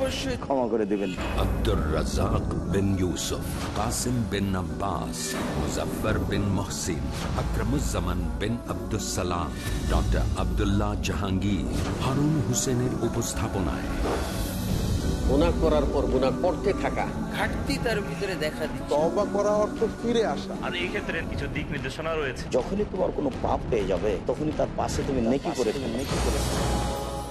অবশ্যই। ক্ষমা করে দেবেন। আব্দুর রাজাক বিন ইউসুফ কাসিম বিন আব্বাস মুজফার বিন মহসিন আকরমুজ্জামান বিন আব্দুল সালাম ডক্টর আবদুল্লাহ জাহাঙ্গীর হারুন হোসেনের উপস্থাপনায়। গুনাহ করার পর গুনাহ করতে থাকা। ঘাটতি তার ভিতরে দেখা দিচ্ছে। তওবা করা অর্থ ফিরে আসা। আর এই ক্ষেত্রে কিছু দিক নির্দেশনা রয়েছে। যখনই তোমার কোনো পাপ পেয়ে যাবে তখনই তার পাশে তুমি নেকি করে নেকি করে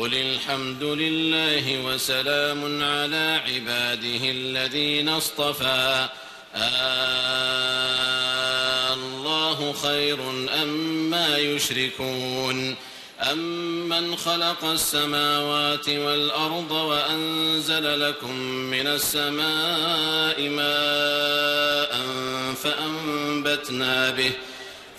قل الحمد لله وسلام على عباده الذين اصطفى. الله خير أما يشركون؟ أمن خلق السماوات والأرض وأنزل لكم من السماء ماء فأنبتنا به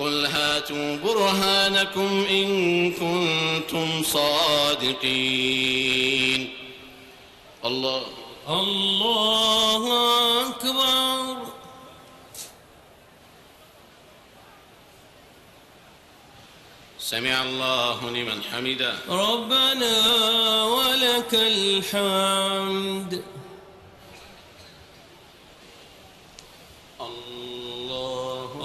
قل هاتوا برهانكم إن كنتم صادقين. الله. الله أكبر. سمع الله لمن حمده. ربنا ولك الحمد.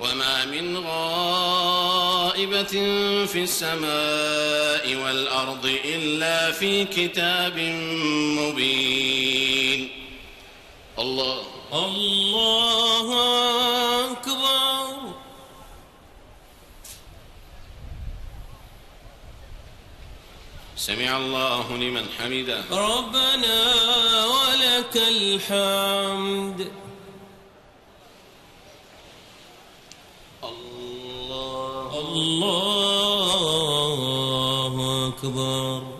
وما من غائبة في السماء والأرض إلا في كتاب مبين الله. الله أكبر. سمع الله لمن حمده. ربنا ولك الحمد. الله أكبر.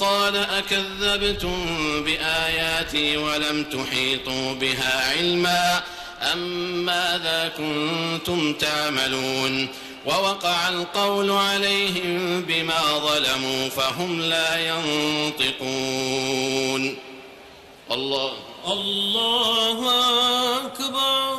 قال أكذبتم بآياتي ولم تحيطوا بها علما أم ماذا كنتم تعملون ووقع القول عليهم بما ظلموا فهم لا ينطقون الله الله أكبر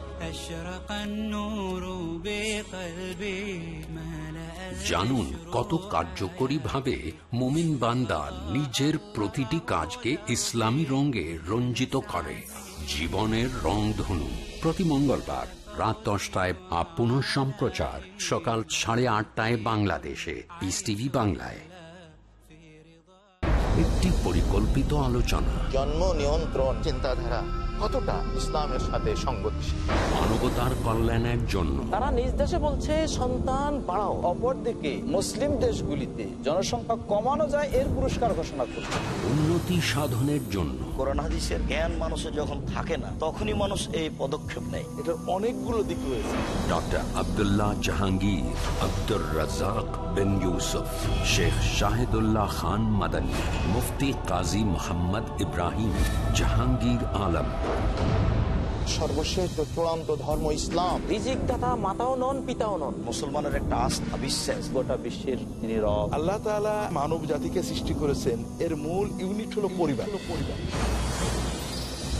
জানুন কত কার্যকরী ভাবে মোমিন বান্দা নিজের প্রতিটি কাজকে ইসলামী রঙে রঞ্জিত করে। জীবনের রংধনু প্রতি মঙ্গলবার রাত দশটায় আপন সম্প্রচার সকাল সাড়ে আটটায় বাংলাদেশে। পিস টিভি বাংলায়। একটি পরিকল্পিত আলোচনা। জন্ম নিয়ন্ত্রণ। চিন্তাধারা। কতটা ইসলামের সাথে সঙ্গতিশীল মানবতার কল্যাণের জন্য। তারা নিজ দেশে বলছে সন্তান বাড়াও। অপরদিকে মুসলিম দেশগুলিতে জনসংখ্যা কমানো যায় এর পুরস্কার ঘোষণা করছে। উন্নতি সাধনের জন্য। হাদিসের জ্ঞান মানুষের যখন থাকে না তখনই মানুষ এই পদক্ষেপ নেয়। এটার অনেকগুলো দিক রয়েছে। ডক্টর আব্দুল্লাহ জাহাঙ্গীর আব্দুর রাজাক বিন ইউসুফ শেখ শাহিদুল্লাহ খান মাদানী মুফতি কাজী মোহাম্মদ ইব্রাহিম জাহাঙ্গীর আলম। সর্বশেষ চূড়ান্ত ধর্ম ইসলাম রিজিক দাতা মাতাও নন পিতাও নন। মুসলমানের একটা আস্থা বিশ্বাস। গোটা বিশ্বের তিনি রব আল্লাহ তাআলা মানব জাতিকে সৃষ্টি করেছেন। এর মূল ইউনিট হলো পরিবার। পরিবার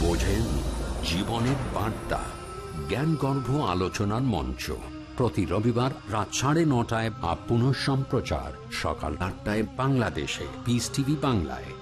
বোঝেন জীবনের বার্তা। জ্ঞানগর্ভ আলোচনার মঞ্চ। প্রতি রবিবার রাত সাড়ে নটায় বা পুনঃ সম্প্রচার সকাল আটটায় বাংলাদেশে। পিস টিভি বাংলায়।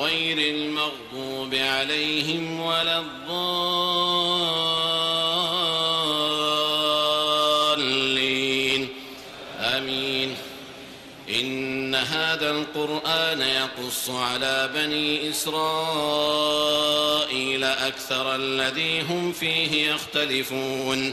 غير المغضوب عليهم ولا الضالين. آمين. إن هذا القرآن يقص على بني إسرائيل أكثر الذي هم فيه يختلفون.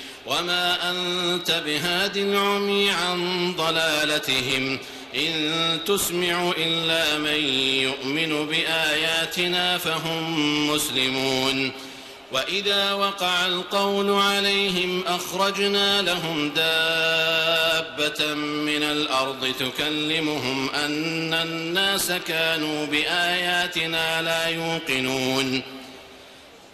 وما أنت بهاد العمي عن ضلالتهم إن تسمع إلا من يؤمن بآياتنا فهم مسلمون وإذا وقع القول عليهم أخرجنا لهم دابة من الأرض تكلمهم أن الناس كانوا بآياتنا لا يوقنون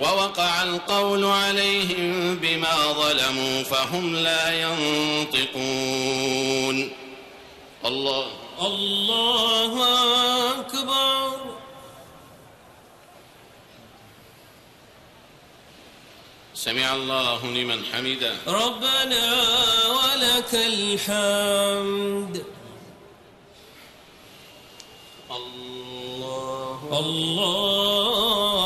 ووقع القول عليهم بما ظلموا فهم لا ينطقون. الله. الله أكبر. سمع الله لمن حمده. ربنا ولك الحمد. الله. الله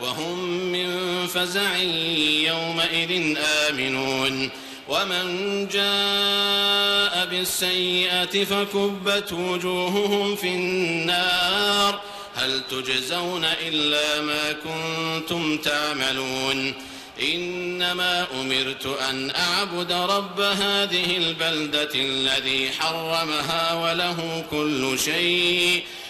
وهم من فزع يومئذ آمنون. ومن جاء بالسيئة فكبت وجوههم في النار. هل تجزون إلا ما كنتم تعملون؟ إنما أمرت أن أعبد رب هذه البلدة الذي حرمها وله كل شيء.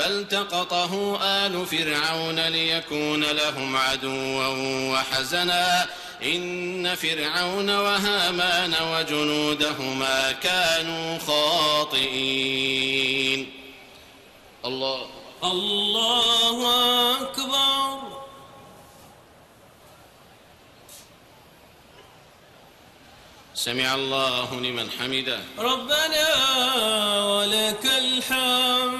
فالتقطه آل فرعون ليكون لهم عدوا وحزنا. إن فرعون وهامان وجنودهما كانوا خاطئين. الله الله أكبر. سمع الله لمن حمده. ربنا ولك الحمد.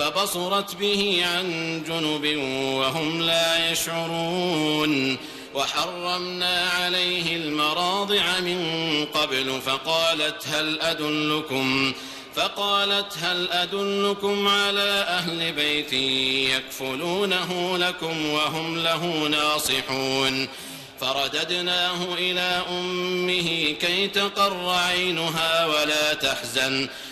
فبصرت به عن جنب وهم لا يشعرون. وحرمنا عليه المراضع من قبل فقالت هل أدلكم؟ فقالت هل أدلكم على أهل بيت يكفلونه لكم وهم له ناصحون. فرددناه إلى أمه كي تقر عينها ولا تحزن.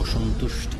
অসন্তুষ্টি।